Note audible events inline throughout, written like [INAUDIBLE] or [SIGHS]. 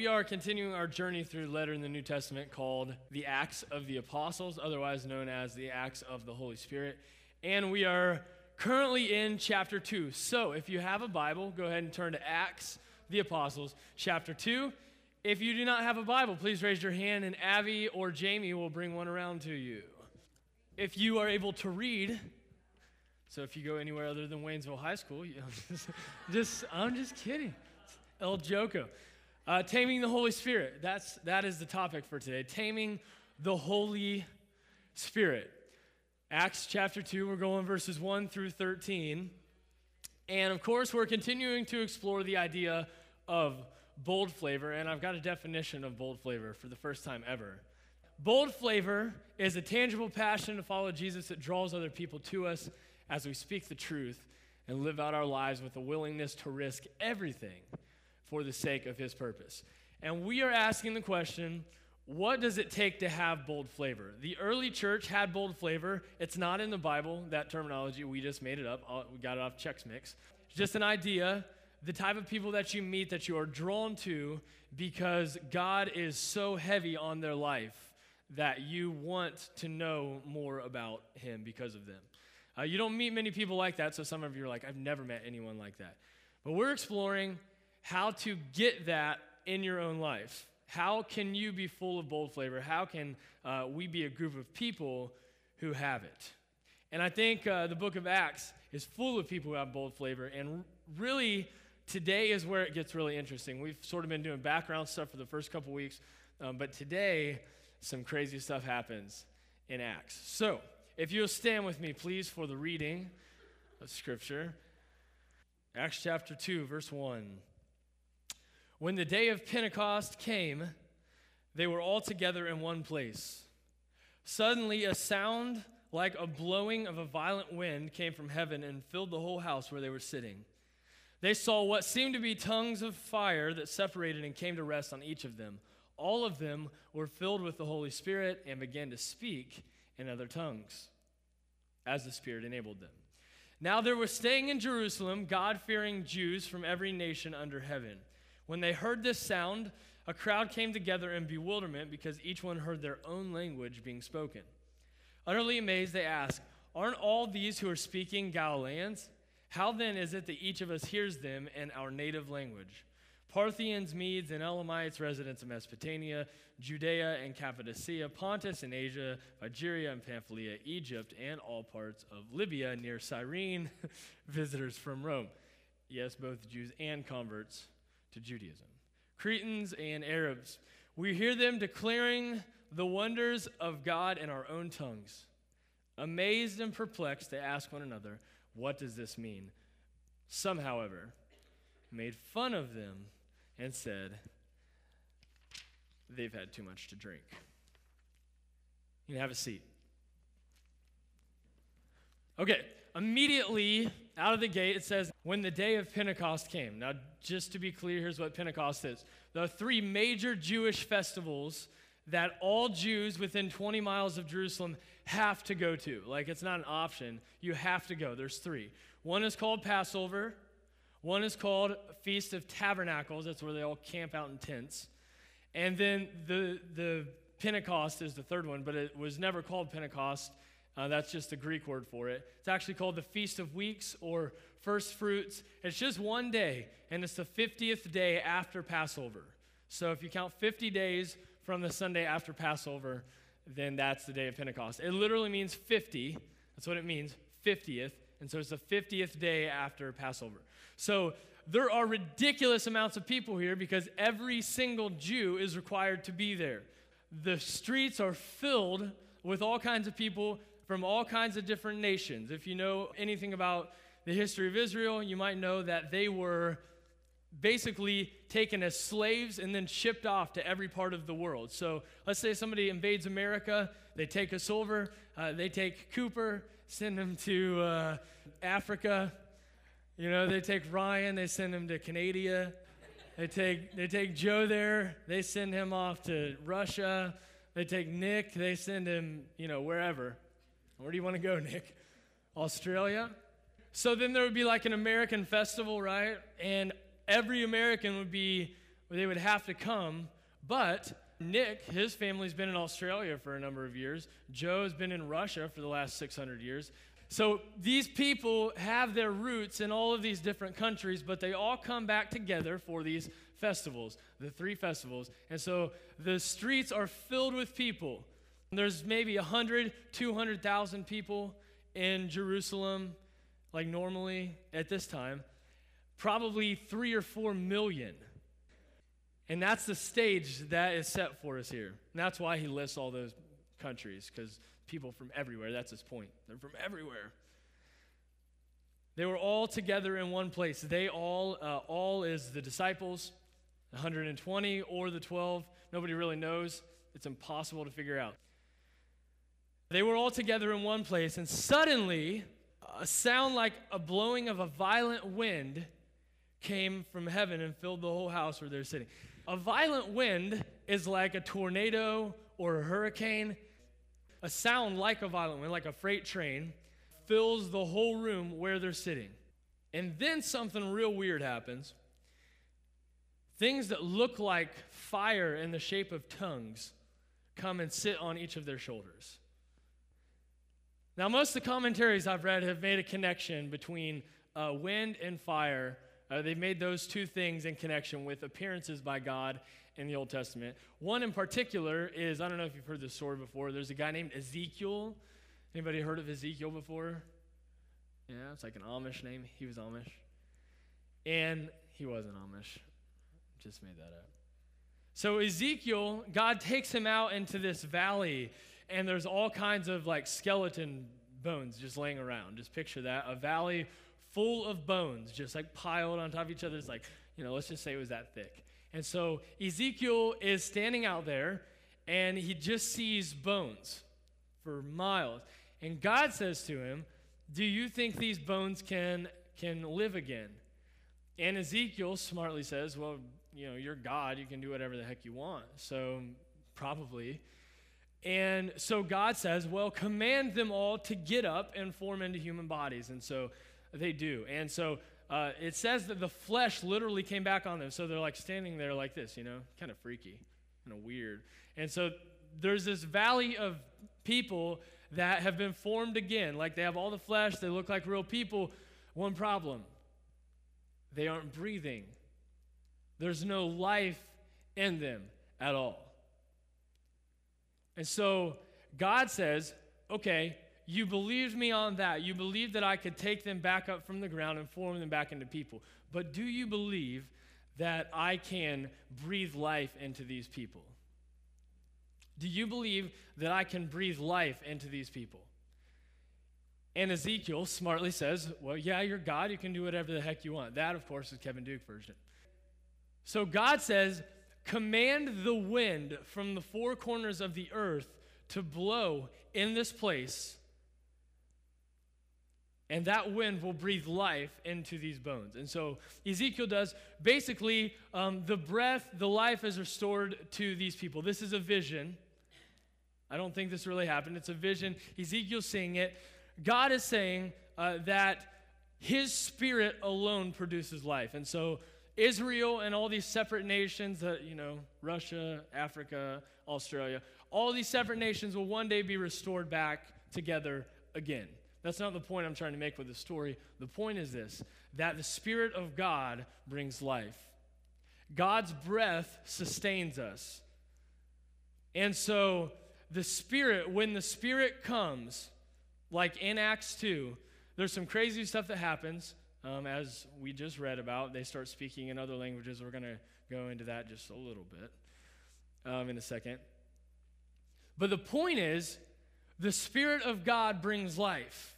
we are continuing our journey through the letter in the New Testament called the Acts of the Apostles, otherwise known as the Acts of the Holy Spirit. And we are currently in chapter 2. So if you have a Bible, go ahead and turn to Acts the Apostles, chapter 2. If you do not have a Bible, please raise your hand and Abby or Jamie will bring one around to you. If you are able to read, so if you go anywhere other than Waynesville High School, you know, just, just, I'm just kidding. El Joko. Uh, taming the Holy Spirit. That's, that is the topic for today. Taming the Holy Spirit. Acts chapter 2, we're going verses 1 through 13. And of course, we're continuing to explore the idea of bold flavor. And I've got a definition of bold flavor for the first time ever. Bold flavor is a tangible passion to follow Jesus that draws other people to us as we speak the truth and live out our lives with a willingness to risk everything for the sake of his purpose. And we are asking the question what does it take to have bold flavor? The early church had bold flavor. It's not in the Bible, that terminology. We just made it up. We got it off Chex Mix. Just an idea. The type of people that you meet that you are drawn to because God is so heavy on their life that you want to know more about Him because of them. Uh, you don't meet many people like that, so some of you are like, I've never met anyone like that. But we're exploring how to get that in your own life. How can you be full of bold flavor? How can uh, we be a group of people who have it? And I think uh, the book of Acts is full of people who have bold flavor. And really, today is where it gets really interesting. We've sort of been doing background stuff for the first couple weeks, um, but today, some crazy stuff happens in Acts. So, if you'll stand with me, please, for the reading of Scripture. Acts chapter 2, verse 1. When the day of Pentecost came, they were all together in one place. Suddenly, a sound like a blowing of a violent wind came from heaven and filled the whole house where they were sitting. They saw what seemed to be tongues of fire that separated and came to rest on each of them. All of them were filled with the Holy Spirit and began to speak in other tongues as the Spirit enabled them. Now there were staying in Jerusalem God fearing Jews from every nation under heaven. When they heard this sound, a crowd came together in bewilderment because each one heard their own language being spoken. Utterly amazed, they asked, Aren't all these who are speaking Galileans? How then is it that each of us hears them in our native language? Parthians, Medes, and Elamites, residents of Mesopotamia, Judea and Cappadocia, Pontus and Asia, Phrygia and Pamphylia, Egypt, and all parts of Libya near Cyrene, [LAUGHS] visitors from Rome. Yes, both Jews and converts to Judaism. Cretans and Arabs, we hear them declaring the wonders of God in our own tongues. Amazed and perplexed, they ask one another, What does this mean? Some, however, made fun of them and said, They've had too much to drink. You can have a seat. Okay, immediately out of the gate, it says, when the day of Pentecost came. Now, just to be clear, here's what Pentecost is the three major Jewish festivals that all Jews within 20 miles of Jerusalem have to go to. Like, it's not an option, you have to go. There's three. One is called Passover, one is called Feast of Tabernacles, that's where they all camp out in tents. And then the, the Pentecost is the third one, but it was never called Pentecost. Uh, that's just a Greek word for it. It's actually called the Feast of Weeks or First Fruits. It's just one day, and it's the 50th day after Passover. So if you count 50 days from the Sunday after Passover, then that's the day of Pentecost. It literally means 50. That's what it means, 50th. And so it's the 50th day after Passover. So there are ridiculous amounts of people here because every single Jew is required to be there. The streets are filled with all kinds of people from all kinds of different nations. If you know anything about the history of Israel, you might know that they were basically taken as slaves and then shipped off to every part of the world. So let's say somebody invades America, they take us over, uh, they take Cooper, send him to uh, Africa. You know, they take Ryan, they send him to Canada. They take, they take Joe there, they send him off to Russia. They take Nick, they send him, you know, wherever. Where do you want to go, Nick? Australia? So then there would be like an American festival, right? And every American would be they would have to come. But Nick, his family's been in Australia for a number of years. Joe's been in Russia for the last 600 years. So these people have their roots in all of these different countries, but they all come back together for these festivals, the three festivals. And so the streets are filled with people. There's maybe 100, 200,000 people in Jerusalem, like normally at this time. Probably three or four million. And that's the stage that is set for us here. And that's why he lists all those countries, because people from everywhere, that's his point. They're from everywhere. They were all together in one place. They all, uh, all is the disciples, 120 or the 12. Nobody really knows. It's impossible to figure out. They were all together in one place, and suddenly, a sound like a blowing of a violent wind came from heaven and filled the whole house where they're sitting. A violent wind is like a tornado or a hurricane. A sound like a violent wind, like a freight train, fills the whole room where they're sitting. And then something real weird happens. Things that look like fire in the shape of tongues come and sit on each of their shoulders. Now, most of the commentaries I've read have made a connection between uh, wind and fire uh, they've made those two things in connection with appearances by God in the Old Testament. One in particular is I don't know if you've heard this story before. There's a guy named Ezekiel. Anybody heard of Ezekiel before? Yeah, it's like an Amish name. He was Amish. And he wasn't Amish. Just made that up. So Ezekiel, God takes him out into this valley, and there's all kinds of like skeleton bones just laying around. Just picture that a valley full of bones, just like piled on top of each other. It's like, you know, let's just say it was that thick. And so Ezekiel is standing out there and he just sees bones for miles. And God says to him, Do you think these bones can, can live again? And Ezekiel smartly says, Well, you know, you're God. You can do whatever the heck you want. So, probably. And so God says, Well, command them all to get up and form into human bodies. And so they do. And so uh, it says that the flesh literally came back on them. So they're like standing there like this, you know, kind of freaky, kind of weird. And so there's this valley of people that have been formed again. Like they have all the flesh, they look like real people. One problem they aren't breathing, there's no life in them at all. And so God says, okay, you believed me on that. You believed that I could take them back up from the ground and form them back into people. But do you believe that I can breathe life into these people? Do you believe that I can breathe life into these people? And Ezekiel smartly says, Well, yeah, you're God. You can do whatever the heck you want. That, of course, is Kevan Duke version. So God says, Command the wind from the four corners of the earth to blow in this place and that wind will breathe life into these bones. And so Ezekiel does basically um, the breath, the life is restored to these people. This is a vision. I don't think this really happened. It's a vision. Ezekiel's seeing it. God is saying uh, that his spirit alone produces life. And so Israel and all these separate nations, that, you know, Russia, Africa, Australia, all these separate nations will one day be restored back together again. That's not the point I'm trying to make with the story. The point is this that the Spirit of God brings life. God's breath sustains us. And so, the Spirit, when the Spirit comes, like in Acts 2, there's some crazy stuff that happens, um, as we just read about. They start speaking in other languages. We're going to go into that just a little bit um, in a second. But the point is, the Spirit of God brings life.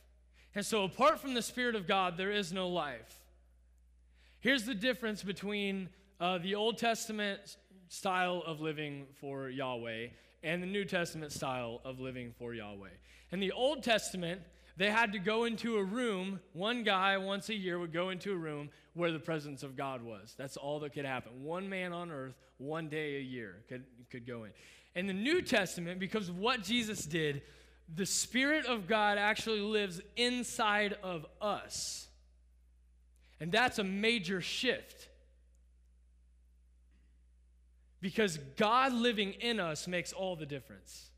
And so, apart from the Spirit of God, there is no life. Here's the difference between uh, the Old Testament style of living for Yahweh and the New Testament style of living for Yahweh. In the Old Testament, they had to go into a room. One guy once a year would go into a room where the presence of God was. That's all that could happen. One man on earth, one day a year could, could go in. In the New Testament, because of what Jesus did, the Spirit of God actually lives inside of us. And that's a major shift. Because God living in us makes all the difference.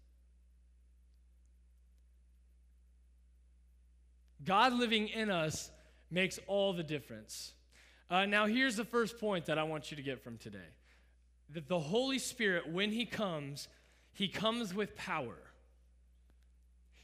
God living in us makes all the difference. Uh, now, here's the first point that I want you to get from today that the Holy Spirit, when He comes, He comes with power.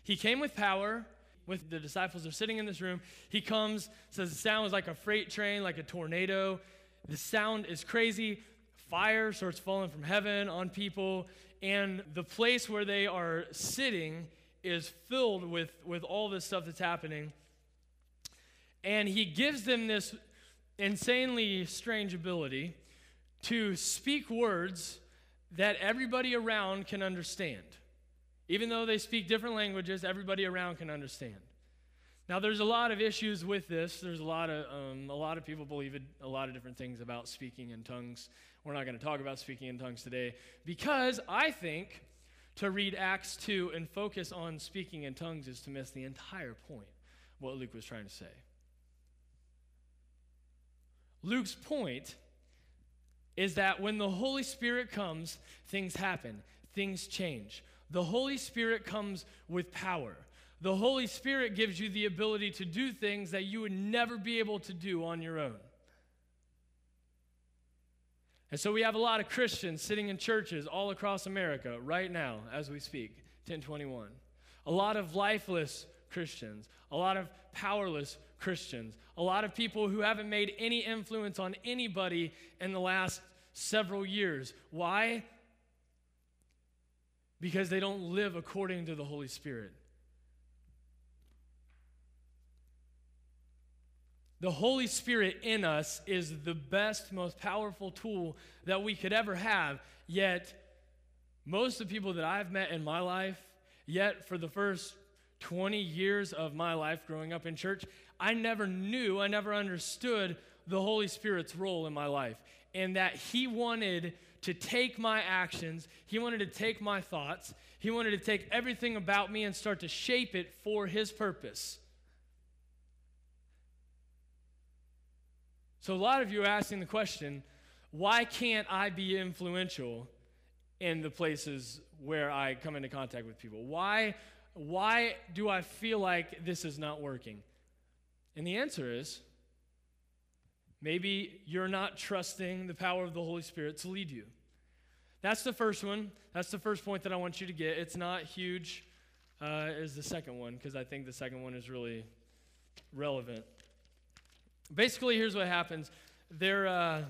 He came with power. With the disciples are sitting in this room. He comes, says the sound was like a freight train, like a tornado. The sound is crazy. Fire starts falling from heaven on people. And the place where they are sitting is filled with, with all this stuff that's happening. And he gives them this insanely strange ability to speak words that everybody around can understand. Even though they speak different languages, everybody around can understand. Now, there's a lot of issues with this. There's a lot of um, a lot of people believe it, a lot of different things about speaking in tongues. We're not going to talk about speaking in tongues today because I think to read Acts 2 and focus on speaking in tongues is to miss the entire point what Luke was trying to say. Luke's point is that when the Holy Spirit comes, things happen, things change. The Holy Spirit comes with power. The Holy Spirit gives you the ability to do things that you would never be able to do on your own. And so we have a lot of Christians sitting in churches all across America right now as we speak, 1021. A lot of lifeless Christians, a lot of powerless Christians, a lot of people who haven't made any influence on anybody in the last several years. Why? Because they don't live according to the Holy Spirit. The Holy Spirit in us is the best, most powerful tool that we could ever have. Yet, most of the people that I've met in my life, yet for the first 20 years of my life growing up in church, I never knew, I never understood the Holy Spirit's role in my life. And that He wanted to take my actions, He wanted to take my thoughts, He wanted to take everything about me and start to shape it for His purpose. So, a lot of you are asking the question why can't I be influential in the places where I come into contact with people? Why, why do I feel like this is not working? And the answer is maybe you're not trusting the power of the Holy Spirit to lead you. That's the first one. That's the first point that I want you to get. It's not huge, uh, is the second one, because I think the second one is really relevant. Basically, here's what happens they're, uh,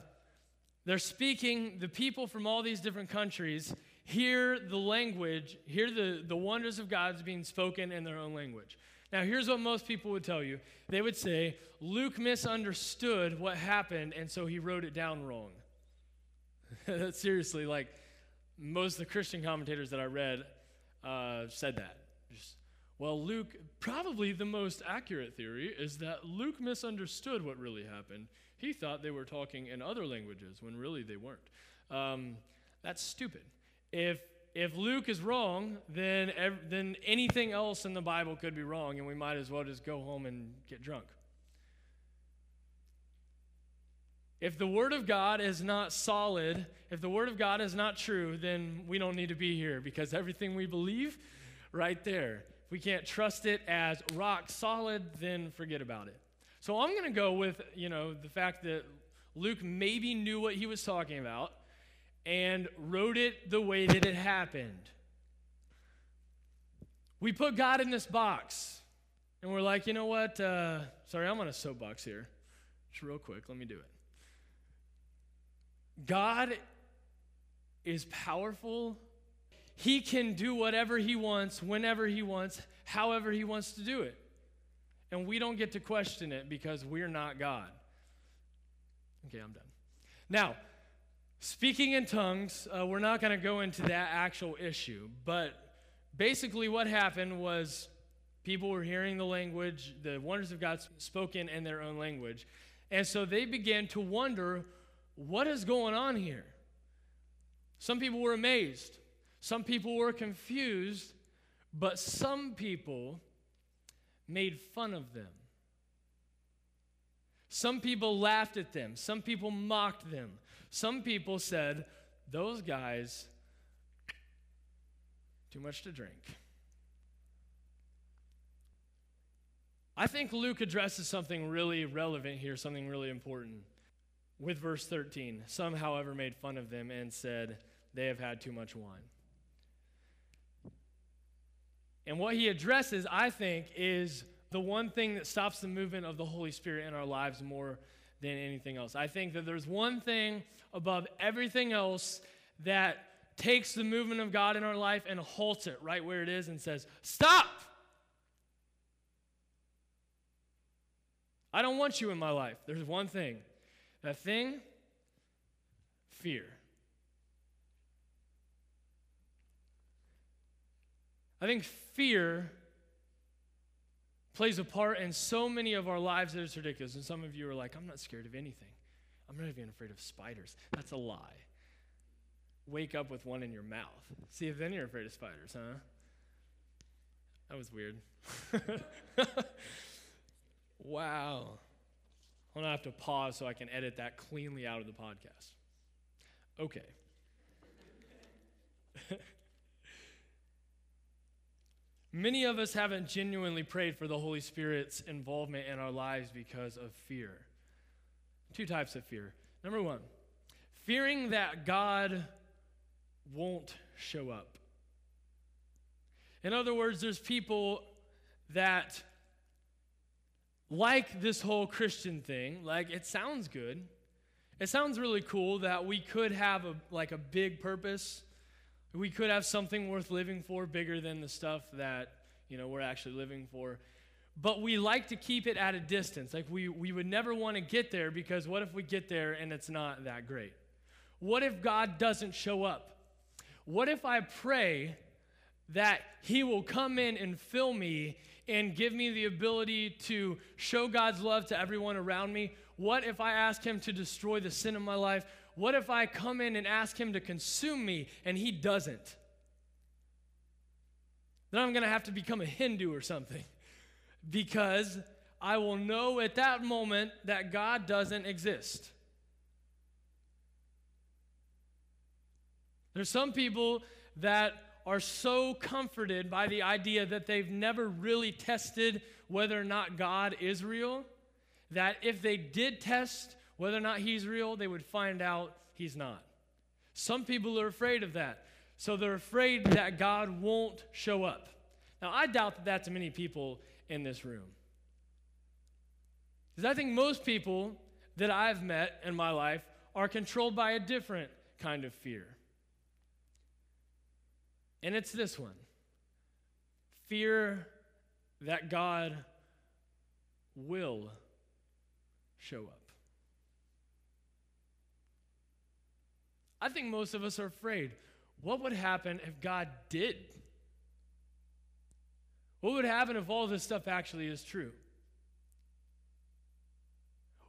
they're speaking, the people from all these different countries hear the language, hear the, the wonders of God's being spoken in their own language. Now, here's what most people would tell you they would say, Luke misunderstood what happened, and so he wrote it down wrong. [LAUGHS] Seriously, like most of the Christian commentators that I read uh, said that. Just, well, Luke, probably the most accurate theory is that Luke misunderstood what really happened. He thought they were talking in other languages when really they weren't. Um, that's stupid. If if Luke is wrong, then ev- then anything else in the Bible could be wrong, and we might as well just go home and get drunk. If the Word of God is not solid, if the Word of God is not true, then we don't need to be here because everything we believe, right there we can't trust it as rock solid, then forget about it. So I'm going to go with, you know, the fact that Luke maybe knew what he was talking about and wrote it the way that it happened. We put God in this box, and we're like, you know what? Uh, sorry, I'm on a soapbox here. Just real quick, let me do it. God is powerful he can do whatever he wants, whenever he wants, however he wants to do it. And we don't get to question it because we're not God. Okay, I'm done. Now, speaking in tongues, uh, we're not going to go into that actual issue, but basically what happened was people were hearing the language, the wonders of God spoken in their own language. And so they began to wonder what is going on here? Some people were amazed. Some people were confused, but some people made fun of them. Some people laughed at them. Some people mocked them. Some people said, those guys, too much to drink. I think Luke addresses something really relevant here, something really important with verse 13. Some, however, made fun of them and said, They have had too much wine. And what he addresses, I think, is the one thing that stops the movement of the Holy Spirit in our lives more than anything else. I think that there's one thing above everything else that takes the movement of God in our life and halts it right where it is and says, Stop! I don't want you in my life. There's one thing. That thing, fear. I think fear plays a part in so many of our lives that it's ridiculous. And some of you are like, I'm not scared of anything. I'm not even afraid of spiders. That's a lie. Wake up with one in your mouth. See if then you're afraid of spiders, huh? That was weird. [LAUGHS] wow. I'm to have to pause so I can edit that cleanly out of the podcast. Okay. [LAUGHS] Many of us haven't genuinely prayed for the Holy Spirit's involvement in our lives because of fear. Two types of fear. Number one, fearing that God won't show up. In other words, there's people that like this whole Christian thing. Like, it sounds good. It sounds really cool that we could have a, like a big purpose we could have something worth living for bigger than the stuff that, you know, we're actually living for. But we like to keep it at a distance. Like we, we would never want to get there because what if we get there and it's not that great? What if God doesn't show up? What if I pray that He will come in and fill me and give me the ability to show God's love to everyone around me? What if I ask Him to destroy the sin of my life? What if I come in and ask him to consume me and he doesn't? Then I'm going to have to become a Hindu or something [LAUGHS] because I will know at that moment that God doesn't exist. There's some people that are so comforted by the idea that they've never really tested whether or not God is real that if they did test whether or not he's real, they would find out he's not. Some people are afraid of that. So they're afraid that God won't show up. Now, I doubt that that's many people in this room. Because I think most people that I've met in my life are controlled by a different kind of fear. And it's this one fear that God will show up. I think most of us are afraid. What would happen if God did? What would happen if all this stuff actually is true?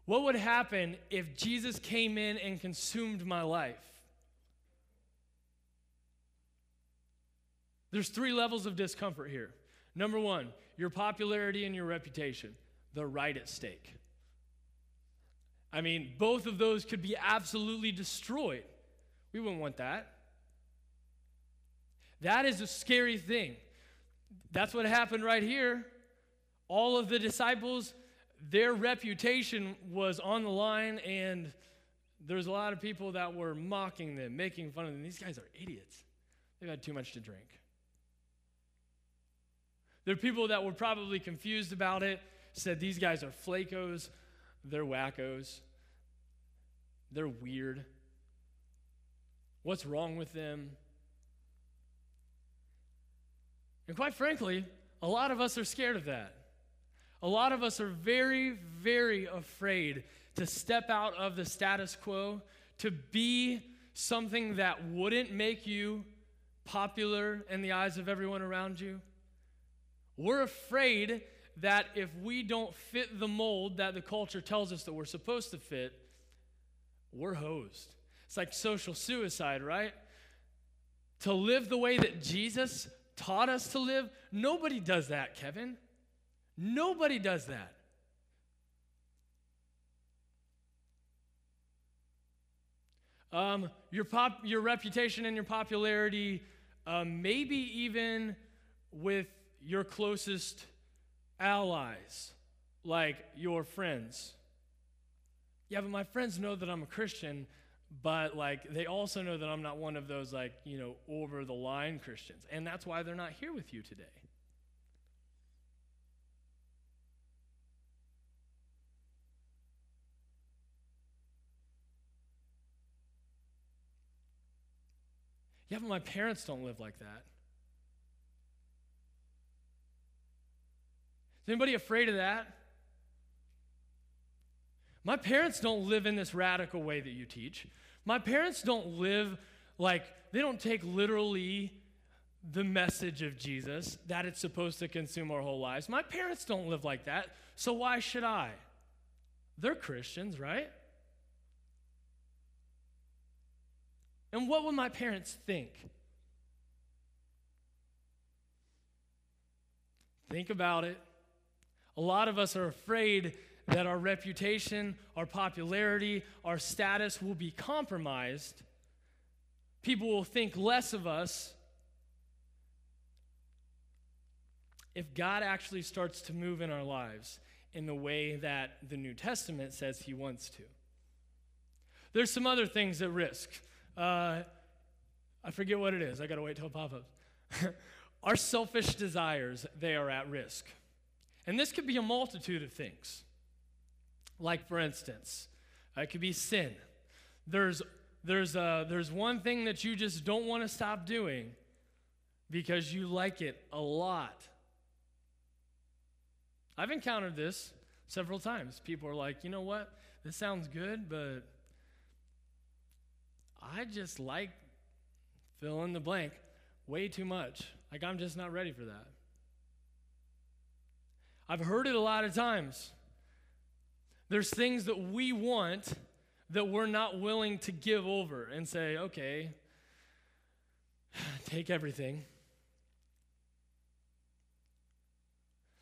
What would happen if Jesus came in and consumed my life? There's three levels of discomfort here. Number one, your popularity and your reputation, they're right at stake. I mean, both of those could be absolutely destroyed. We wouldn't want that. That is a scary thing. That's what happened right here. All of the disciples, their reputation was on the line, and there's a lot of people that were mocking them, making fun of them. These guys are idiots. They've had too much to drink. There are people that were probably confused about it, said these guys are flacos, they're wackos, they're weird. What's wrong with them? And quite frankly, a lot of us are scared of that. A lot of us are very, very afraid to step out of the status quo, to be something that wouldn't make you popular in the eyes of everyone around you. We're afraid that if we don't fit the mold that the culture tells us that we're supposed to fit, we're hosed. It's like social suicide, right? To live the way that Jesus taught us to live, nobody does that, Kevan. Nobody does that. um, your, pop, your reputation and your popularity, um, maybe even with your closest allies, like your friends. Yeah, but my friends know that I'm a Christian, but like they also know that I'm not one of those like, you know, over the line Christians. And that's why they're not here with you today. Yeah, but my parents don't live like that. Is anybody afraid of that? My parents don't live in this radical way that you teach. My parents don't live like, they don't take literally the message of Jesus that it's supposed to consume our whole lives. My parents don't live like that, so why should I? They're Christians, right? And what would my parents think? Think about it. A lot of us are afraid that our reputation, our popularity, our status will be compromised. People will think less of us if God actually starts to move in our lives in the way that the New Testament says he wants to. There's some other things at risk. Uh, I forget what it is. I got to wait till it pops up. [LAUGHS] Our selfish desires, they are at risk. And this could be a multitude of things. Like, for instance, it could be sin. There's, there's, uh, there's one thing that you just don't want to stop doing because you like it a lot. I've encountered this several times. People are like, you know what? This sounds good, but I just like fill in the blank way too much. Like, I'm just not ready for that. I've heard it a lot of times. There's things that we want that we're not willing to give over and say, okay, [SIGHS] take everything.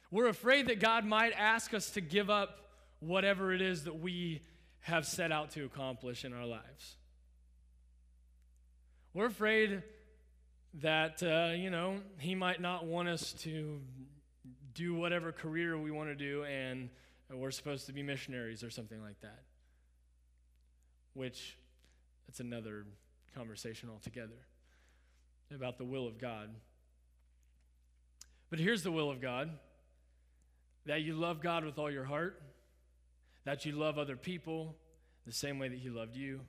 We're afraid that God might ask us to give up whatever it is that we have set out to accomplish in our lives. We're afraid that, uh, you know, he might not want us to do whatever career we want to do and we're supposed to be missionaries or something like that. Which, that's another conversation altogether about the will of God. But here's the will of God that you love God with all your heart, that you love other people the same way that He loved you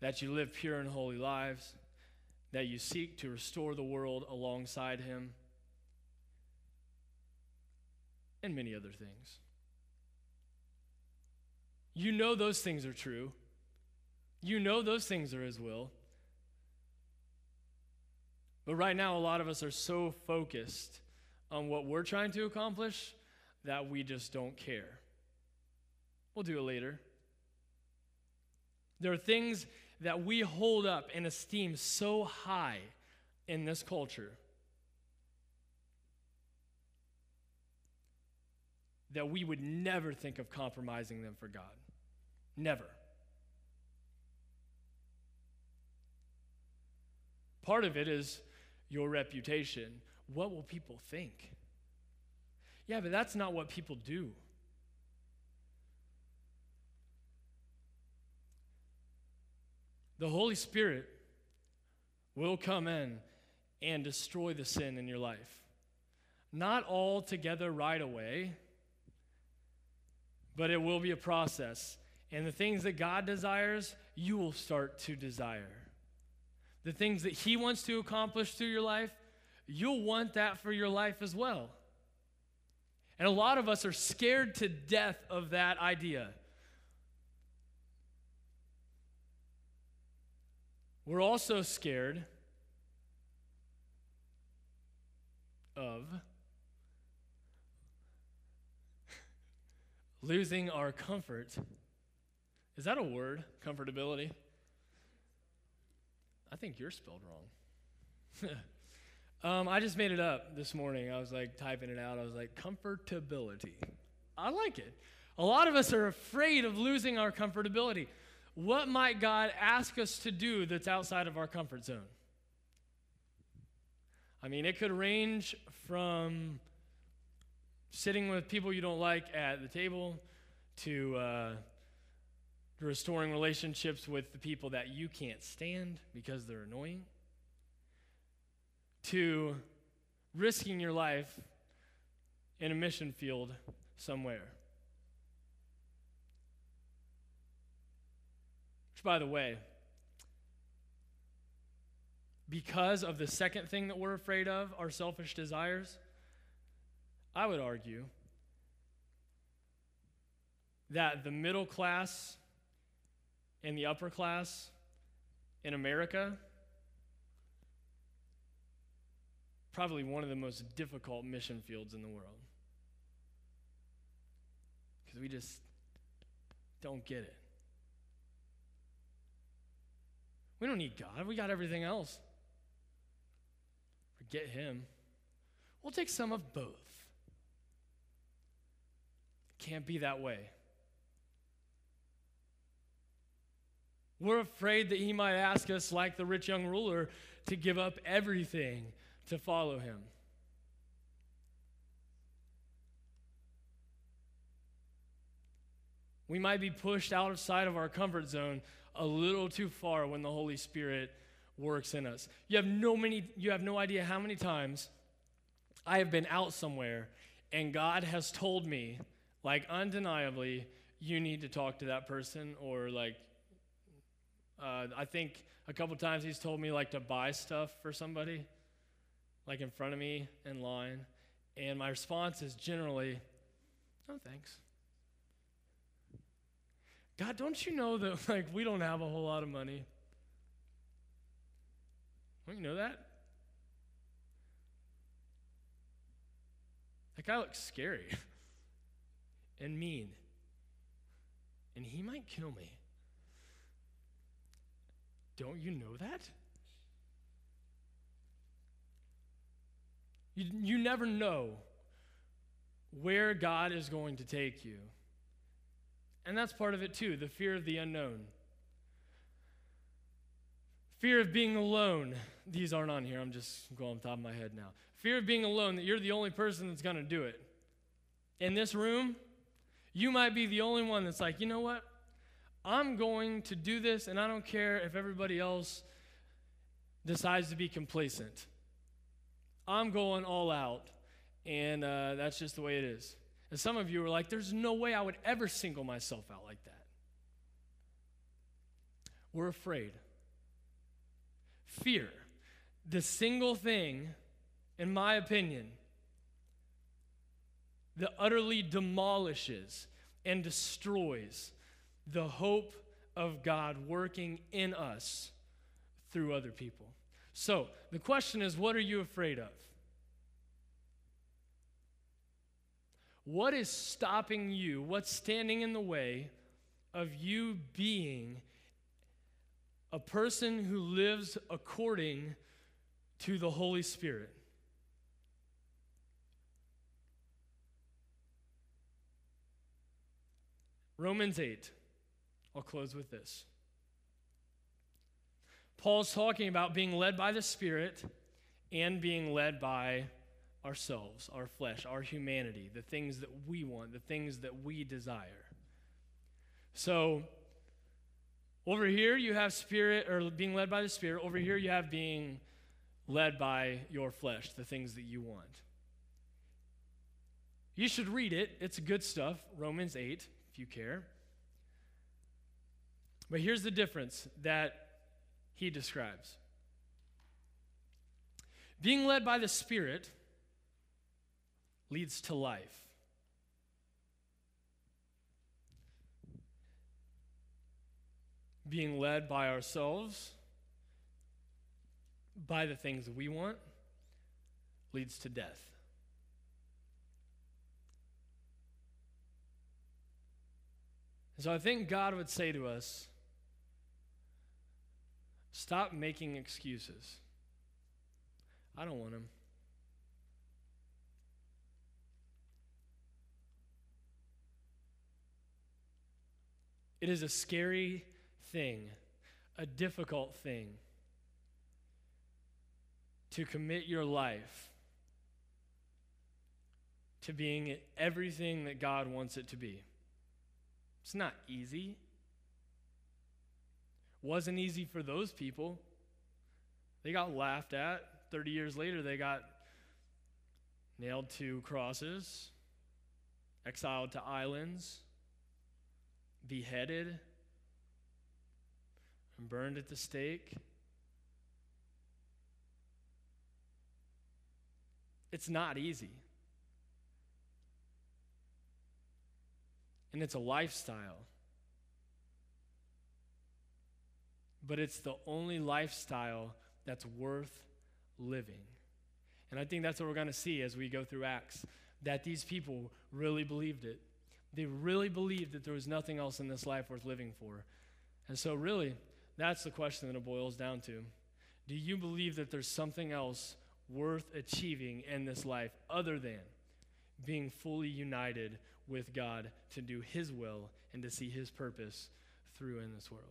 that you live pure and holy lives, that you seek to restore the world alongside Him, and many other things. You know those things are true. You know those things are His will. But right now, a lot of us are so focused on what we're trying to accomplish that we just don't care. We'll do it later. There are things that we hold up and esteem so high in this culture that we would never think of compromising them for God. Never. Part of it is your reputation. What will people think? Yeah, but that's not what people do. the Holy Spirit will come in and destroy the sin in your life. Not all together right away, but it will be a process. And the things that God desires, you will start to desire. The things that He wants to accomplish through your life, you'll want that for your life as well. And a lot of us are scared to death of that idea. We're also scared of losing our comfort. Is that a word? Comfortability? I think you're spelled wrong. [LAUGHS] um, I just made it up this morning. I was like typing it out. I was like, comfortability. I like it. A lot of us are afraid of losing our comfortability. what might God ask us to do that's outside of our comfort zone? I mean, it could range from sitting with people you don't like at the table to uh, restoring relationships with the people that you can't stand because they're annoying to risking your life in a mission field somewhere. Which, by the way, because of the second thing that we're afraid of, our selfish desires, I would argue that the middle class and the upper class in America probably one of the most difficult mission fields in the world. Because we just don't get it. We don't need God, we got everything else. Forget Him. We'll take some of both. Can't be that way. We're afraid that He might ask us, like the rich young ruler, to give up everything to follow him. We might be pushed outside of our comfort zone a little too far when the Holy Spirit works in us. You have no many you have no idea how many times I have been out somewhere and God has told me like undeniably you need to talk to that person or like uh, I think a couple times he's told me like to buy stuff for somebody like in front of me in line, and my response is generally, "No, thanks." God, don't you know that [LAUGHS] like we don't have a whole lot of money? Don't you know that? That guy looks scary [LAUGHS] and mean. And he might kill me. Don't you know that? You, you never know where God is going to take you. And that's part of it too the fear of the unknown. Fear of being alone. These aren't on here. I'm just going on top of my head now. Fear of being alone, that you're the only person that's going to do it. In this room, you might be the only one that's like, you know what? I'm going to do this, and I don't care if everybody else decides to be complacent. I'm going all out. And uh, that's just the way it is. And some of you are like, there's no way I would ever single myself out like that. We're afraid. Fear, the single thing, in my opinion, that utterly demolishes and destroys the hope of God working in us through other people. So, the question is what are you afraid of? What is stopping you? What's standing in the way of you being a person who lives according to the Holy Spirit? Romans 8. I'll close with this. Paul's talking about being led by the Spirit and being led by ourselves, our flesh, our humanity, the things that we want, the things that we desire. So, over here you have spirit or being led by the spirit. Over here you have being led by your flesh, the things that you want. You should read it. It's good stuff. Romans 8, if you care. But here's the difference that he describes being led by the Spirit leads to life. Being led by ourselves, by the things we want, leads to death. so I think God would say to us stop making excuses. I don't want them. It is a scary thing, a difficult thing, to commit your life to being everything that God wants it to be. It's not easy. Wasn't easy for those people. They got laughed at. 30 years later, they got nailed to crosses, exiled to islands, beheaded, and burned at the stake. It's not easy. And it's a lifestyle. But it's the only lifestyle that's worth living. And I think that's what we're going to see as we go through Acts that these people really believed it. They really believed that there was nothing else in this life worth living for. And so, really, that's the question that it boils down to. Do you believe that there's something else worth achieving in this life other than being fully united with God to do His will and to see His purpose through in this world?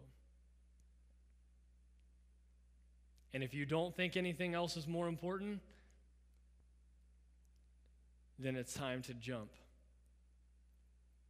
And if you don't think anything else is more important, then it's time to jump.